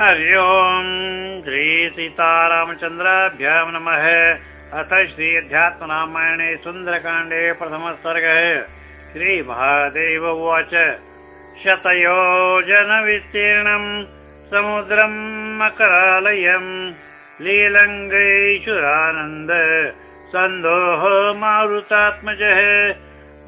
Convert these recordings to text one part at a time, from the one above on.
हरि ओम्। श्रीसीतारामचन्द्राभ्यां नमः। अथ श्री अध्यात्मरामायणे सुन्दरकाण्डे प्रथमः सर्गः। श्रीमहादेव उवाच। शतयोजनविस्तीर्णम् समुद्रम् मकरालयम् लीलङ्गैश्वरानन्द सन्दोह मारुतात्मजः।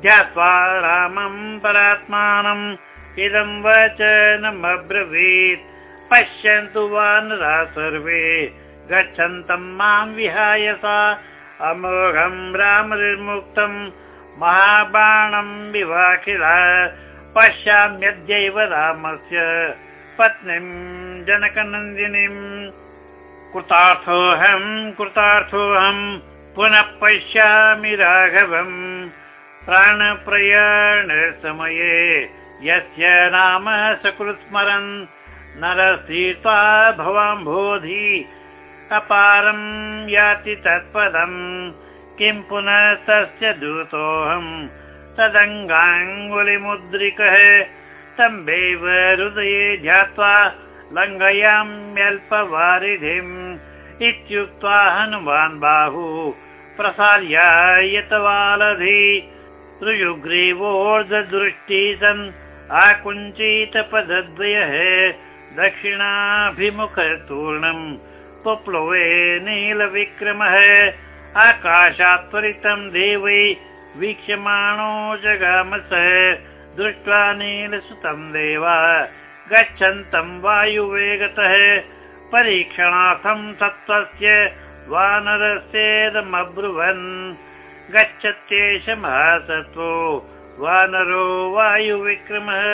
ध्यात्वा रामम् परात्मानम् इदं वचनमब्रवीत् पश्यन्तु वानरा सर्वे। गच्छन्तम् मां विहाय सा। अमोघम् रामनिर्मुक्तम् महाबाणम् विवाखिल। पश्याम्यद्यैव रामस्य पत्नीम् जनकनन्दिनीम् कृतार्थोऽहम् कृतार्थोऽहम् पुनः पश्यामि राघवम् प्राणप्रयाण समये यस्य नाम सकृत्स्मरन् नरसीता भवाम्भोधि अपारम् याति तत्पदम् किं पुनः तस्य दूतोऽहम् तदङ्गाङ्गुलिमुद्रिकः। तम्बेव हृदये ध्यात्वा लङ्घयाम्यल्पवारिधिम् इत्युक्त्वा हनुमान् बाहु प्रसार्यायतवालधि। ऋयुग्रीवोर्धदृष्टि सन् आकुञ्चितपदद्वयः दक्षिणाभिमुखतूर्णम् पुप्लवे नीलविक्रमः आकाशात् त्वरितम् देवै वीक्ष्यमाणो जगामस दृष्ट्वा नीलसुतम् देवा गच्छन्तम् वायुवेगतः परीक्षणार्थम् सत्त्वस्य वानरस्येदमब्रुवन् गच्छत्येष महासत्त्वो वानरो वायुविक्रमः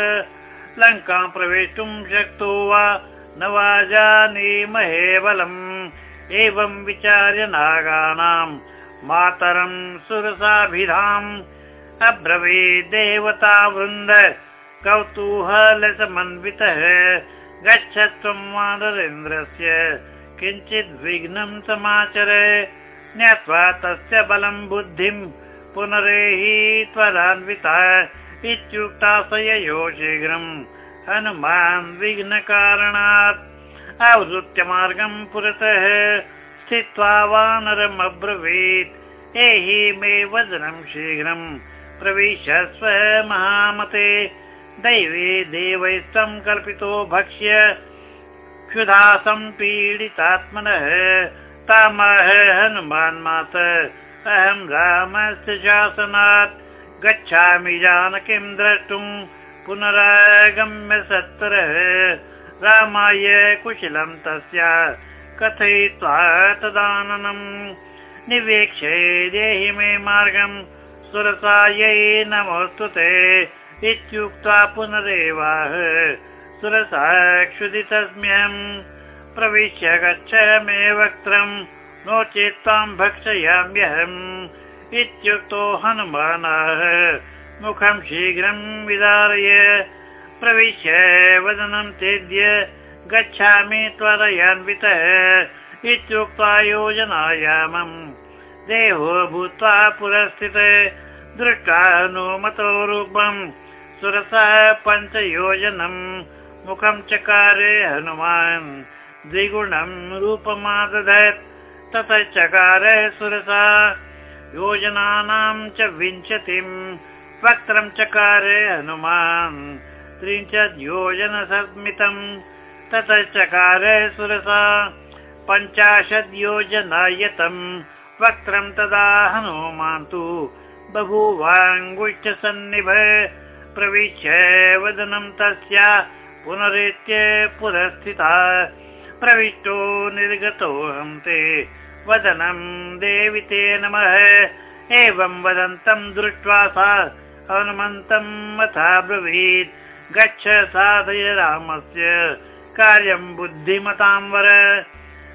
लङ्कां प्रवेष्टुं शक्तो वा? न वा जानीमहे बलम्? एवं विचार्य नागानाम् मातरम् सुरसाभिधाम्। अब्रवीदेवता वृन्द कौतूहलसमन्वितः। गच्छ त्वम् वानरेन्द्रस्य किञ्चित् विघ्नं समाचर। ज्ञात्वा तस्य बलम् बुद्धिम् पुनरेहि त्वरान्विता इत्युक्ता स ययो शीघ्रम् हनुमान् विघ्नकारणात्। आवृत्य मार्गम् पुरतः स्थित्वा वानरमब्रवीत् एहि मे वदनम् शीघ्रम् प्रविशस्व महामते। दैवे देवैस्त्वम् कल्पितो भक्ष्य। क्षुधा सम्पीडितात्मनः तामह हनुमान् मात। अहम् रामस्य शासनात् गच्छामि जानकीं द्रष्टुम् पुनरागम्य सत्तरः। रामाय कुशलम् तस्य कथयित्वा तदाननम् निवेक्षे देहि मे मार्गम् सुरसायै नमोऽस्तु ते इत्युक्त्वा पुनरेवाह। सुरसा क्षुदितस्म्यहम् प्रविश्य गच्छ मे वक्त्रम् नो चेत् त्वाम् भक्षयाम्यहम् इत्युक्तो हनुमानः मुखं शीघ्रम् विदारय। प्रविश्य वदनं त्यज्य गच्छामि त्वरयान्वितः इत्युक्त्वा योजनायामम्। देहो भूत्वा पुरस्थित दृष्ट्वा हनुमतो रूपम्। सुरसः पञ्चयोजनम् मुखं चकारे हनुमान्। द्विगुणम् रूपमादधत् ततः सुरसा योजनानां च विंशतिम् वक्त्रं चकारे हनुमान् त्रिंशत् योजनसमितम् ततः चकार सुरसा पञ्चाशद् योजनायतम् वक्त्रं तदा हनुमान् तु बभूवाङ्गुष्ठसन्निभ प्रविश्य वदनं तस्या पुनरेत्य पुरस्थिता प्रविष्टो निर्गतोऽहं ते वदनं देवि ते नमः। एवं वदन्तं दृष्ट्वा सा हनुमन्तम् अथा ब्रवीत्। गच्छ साधय रामस्य कार्यं बुद्धिमतां वर।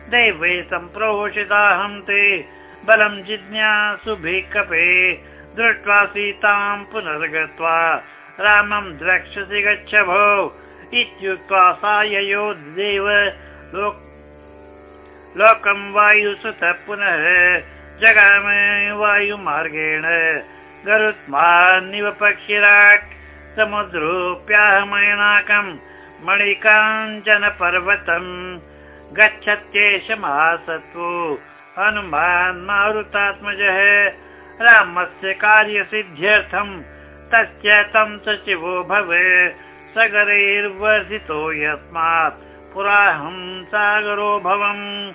दैवे सम्प्रोषिताहं ते बलं जिज्ञासुभिः कपे दृष्ट्वा सीतां पुनर्गत्वा रामं द्रक्ष्यसि गच्छ भो इत्युक्त्वा सा ययो देव लोकं वायुसुतः पुनः जगाम वायुमार्गेण गरुत्मानिव पक्षिराट् समुद्रोऽप्याहमयनाकम् मणिकाञ्चनपर्वतम् गच्छत्येष महासत्त्वो हनुमान् मारुतात्मजः रामस्य कार्यसिद्ध्यर्थम् तस्य तं सचिवो भवे सगरैर्वर्धितो यस्मात्। पुराहं सागरो भवम्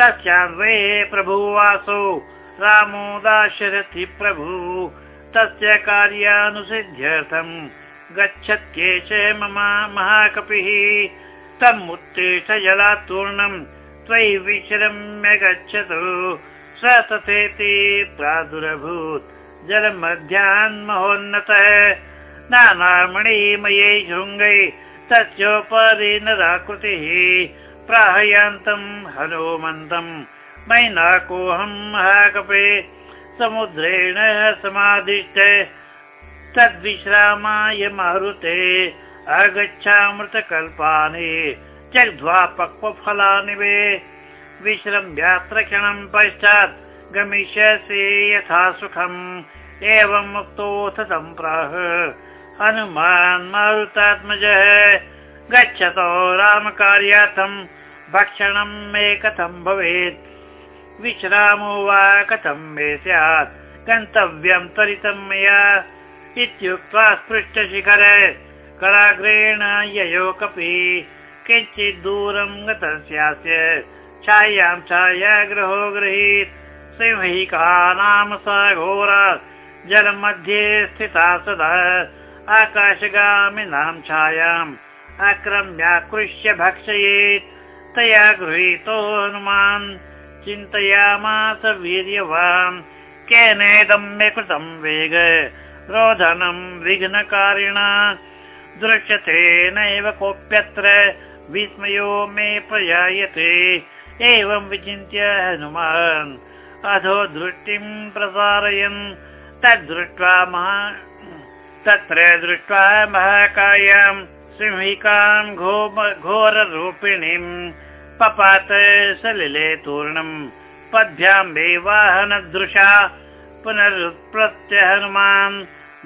तस्यान्वये प्रभुवासो रामो दाशरथि प्रभु। तस्य कार्यानुसिद्ध्यर्थम् गच्छत्येष मम महाकपिः। तम् उत्तिष्ठ जलात्तूर्णम् त्वयि विश्रम्य गच्छतु स तथेति प्रादुरभूत्। जलमध्यान्महोन्नतः नानामणिमये शृङ्गै तस्योपरि नराकृतिः प्राहयान्तम्। हनुमन्तम् मैनाकोऽहम् महाकपे। समुद्रेण समाधिष्ट तद्विश्रामाय मारुते। आगच्छामृतकल्पानि। जग्ध्वा पक्वफलानि वे। विश्रम्यात्र क्षणम् पश्चात् गमिष्यसि यथा सुखम्। एवम् मुक्तोऽथ सम्प्राह। हनुमान् मारुतात्मजः गच्छतो रामकार्यार्थम् भक्षणम् मे कथम् भवेत्। विश्रामो वा कथम् मे स्यात्? गन्तव्यम् त्वरितम् मया इत्युक्त्वा स्पृष्टशिखर कराग्रेण ययो कपि किञ्चित् दूरं गतस्यास्य छायां छायाग्रहो गृहीत् सिंहिका नाम सा घोरा जलमध्ये स्थिता सदा। आकाशगामिनां छायाम् आक्रम्याकृष्य भक्षयेत्। तया गृहीतो हनुमान्। चिन्तयामास वीर्यवान्। केनेदं मे कृतं वेग। रोधनं विघ्नकारिणा। दृश्यते नैव कोऽप्यत्र। विस्मयो मे प्रजायते। एवं विचिन्त्य हनुमान्। अधो दृष्टिं प्रसारयन्। तद्दृष्ट्वा महा तत्र दृष्ट्वा महाकायां सिंहिकां घोररूपिणीं पपात सलिले तूर्णम् पद्भ्यां वाहनदृशा पुनरुत्प्रत्य हनुमान्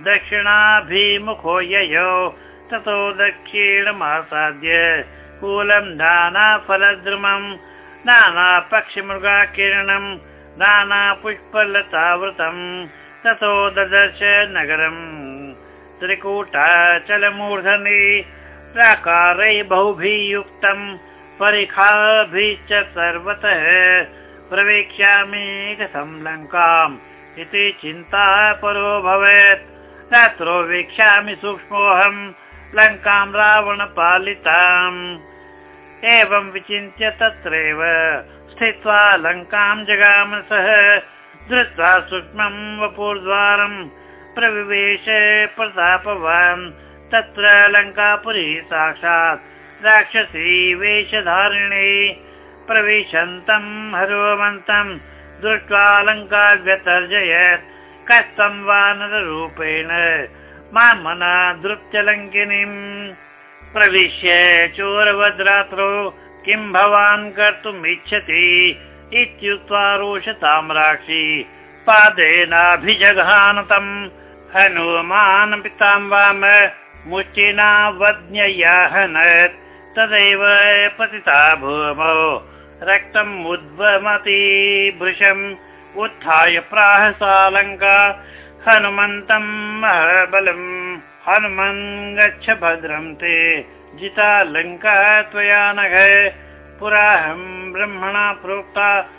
दक्षिणाभिमुखो ययो ततो दक्षिणमासाद्य कूलं नानाफलद्रुमम् नानापक्षिमृगाकिरणम् नानापुष्पलतावृतम् ततो ददर्श नगरम् त्रिकूटाचलमूर्धनि प्राकारै बहुभिः युक्तम् परिखाभिश्च सर्वतः प्रवेक्ष्यामि कथं लङ्काम् इति चिन्ता परो भवेत्। रात्रो वीक्ष्यामि सूक्ष्मोऽहम् लङ्काम् रावणपालिताम्। एवं विचिन्त्य तत्रैव स्थित्वा लङ्काम् जगाम सः। धृत्वा सूक्ष्मम् वपुर्द्वारम् प्रविवेश प्रतापवान् तत्र लङ्कापुरी साक्षात् राक्षसी वेषधारिणी प्रविशन्तम् हरोमन्तम् दृष्ट्वा लङ्का व्यतर्जयत्। कष्टं वानररूपेण मामना दृप्त्यलङ्किनीम् प्रविश्य चोरवद्रात्रो किं भवान् कर्तुम् इच्छति इत्युक्त्वा रोषतां राक्षि पादेनाभिजघानतम्। हनुमान् पितां वाम मुष्टिना वज्ञयाहनत् तदैव पतिता भूमौ। रक्तम् उद्वमति भृशम्। उत्थाय प्राह सालङ्का हनुमन्तम् महाबलम्। हनुमन् गच्छ भद्रं ते। जिता लङ्का त्वया नघ। पुराहम् ब्रह्मणा प्रोक्ता।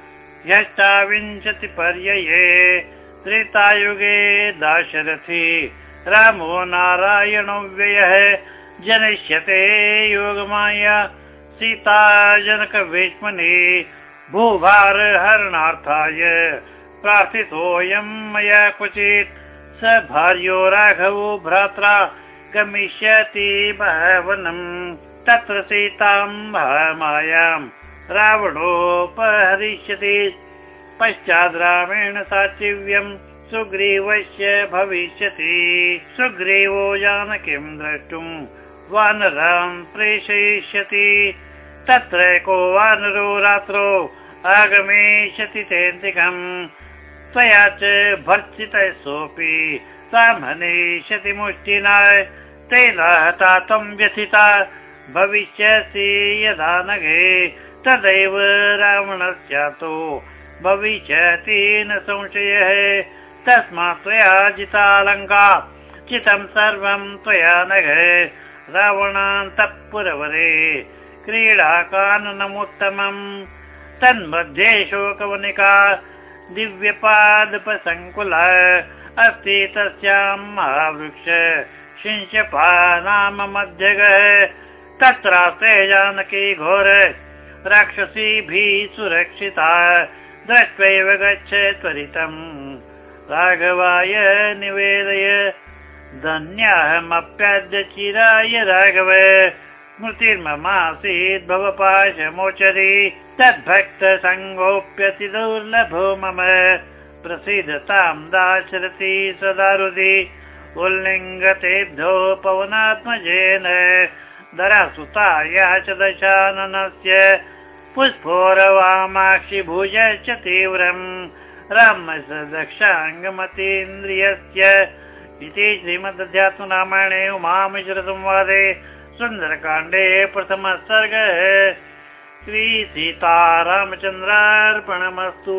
ह्यष्टाविंशति पर्यये त्रेतायुगे दाशरथि रामो नारायणो व्ययः जनिष्यते योगमाया। सीता जनकवेश्मने भूभार हरणार्थाय प्रार्थितोऽयं मया क्वचित्। स भार्यो राघवो भ्रात्रा गमिष्यति भवनम् तत्र सीतां भामायां रावणोपहरिष्यति पश्चाद् रामेण साचिव्यम् सुग्रीवस्य भविष्यति। सुग्रीवो जानकीं द्रष्टुम् वानरां प्रेषयिष्यति। तत्र को वानरो रात्रौ आगमिष्यति तेन्तिकम् त्वया च भर्त्सितः सोऽपि सामनेष्यति मुष्टिना। तेन हता तं व्यथिता। भविष्यसि यदा नगे। तदैव रावणस्यातो। भविष्यति न संशयः तस्मात् त्वया जितालङ्का। चितं सर्वं त्वया नग रावणान्तःपुरवरे। क्रीडाकाननमुत्तमम्। तन्मध्ये शोकवनिका। दिव्यपादपसङ्कुला। अस्ति तस्यां महावृक्ष। शिंशपा नाम मध्यगः तत्रास्ते जानकी घोर। राक्षसीभिः सुरक्षिता। दृष्ट्वैव गच्छ त्वरितम् राघवाय निवेदय। धन्याहमप्याद्य चिराय राघव। स्मृतिर्ममासीत् भवपाशमोचरी। तद्भक्त सङ्गोप्यति दुर्लभो मम। प्रसीदतां दाशरथि सदारुधि उल्लिङ्गतेभ्यो पवनात्मजेन दरासुताया च दशाननस्य। पुष्पोरवामाक्षि भुजश्च तीव्रम् रामस्य दक्षाङ्गमतीन्द्रियस्य इति श्रीमदध्यात्मरामायणे उमामिश्रसंवादे सुन्दरकाण्डे प्रथमः सर्गः श्रीसीतारामचन्द्रार्पणमस्तु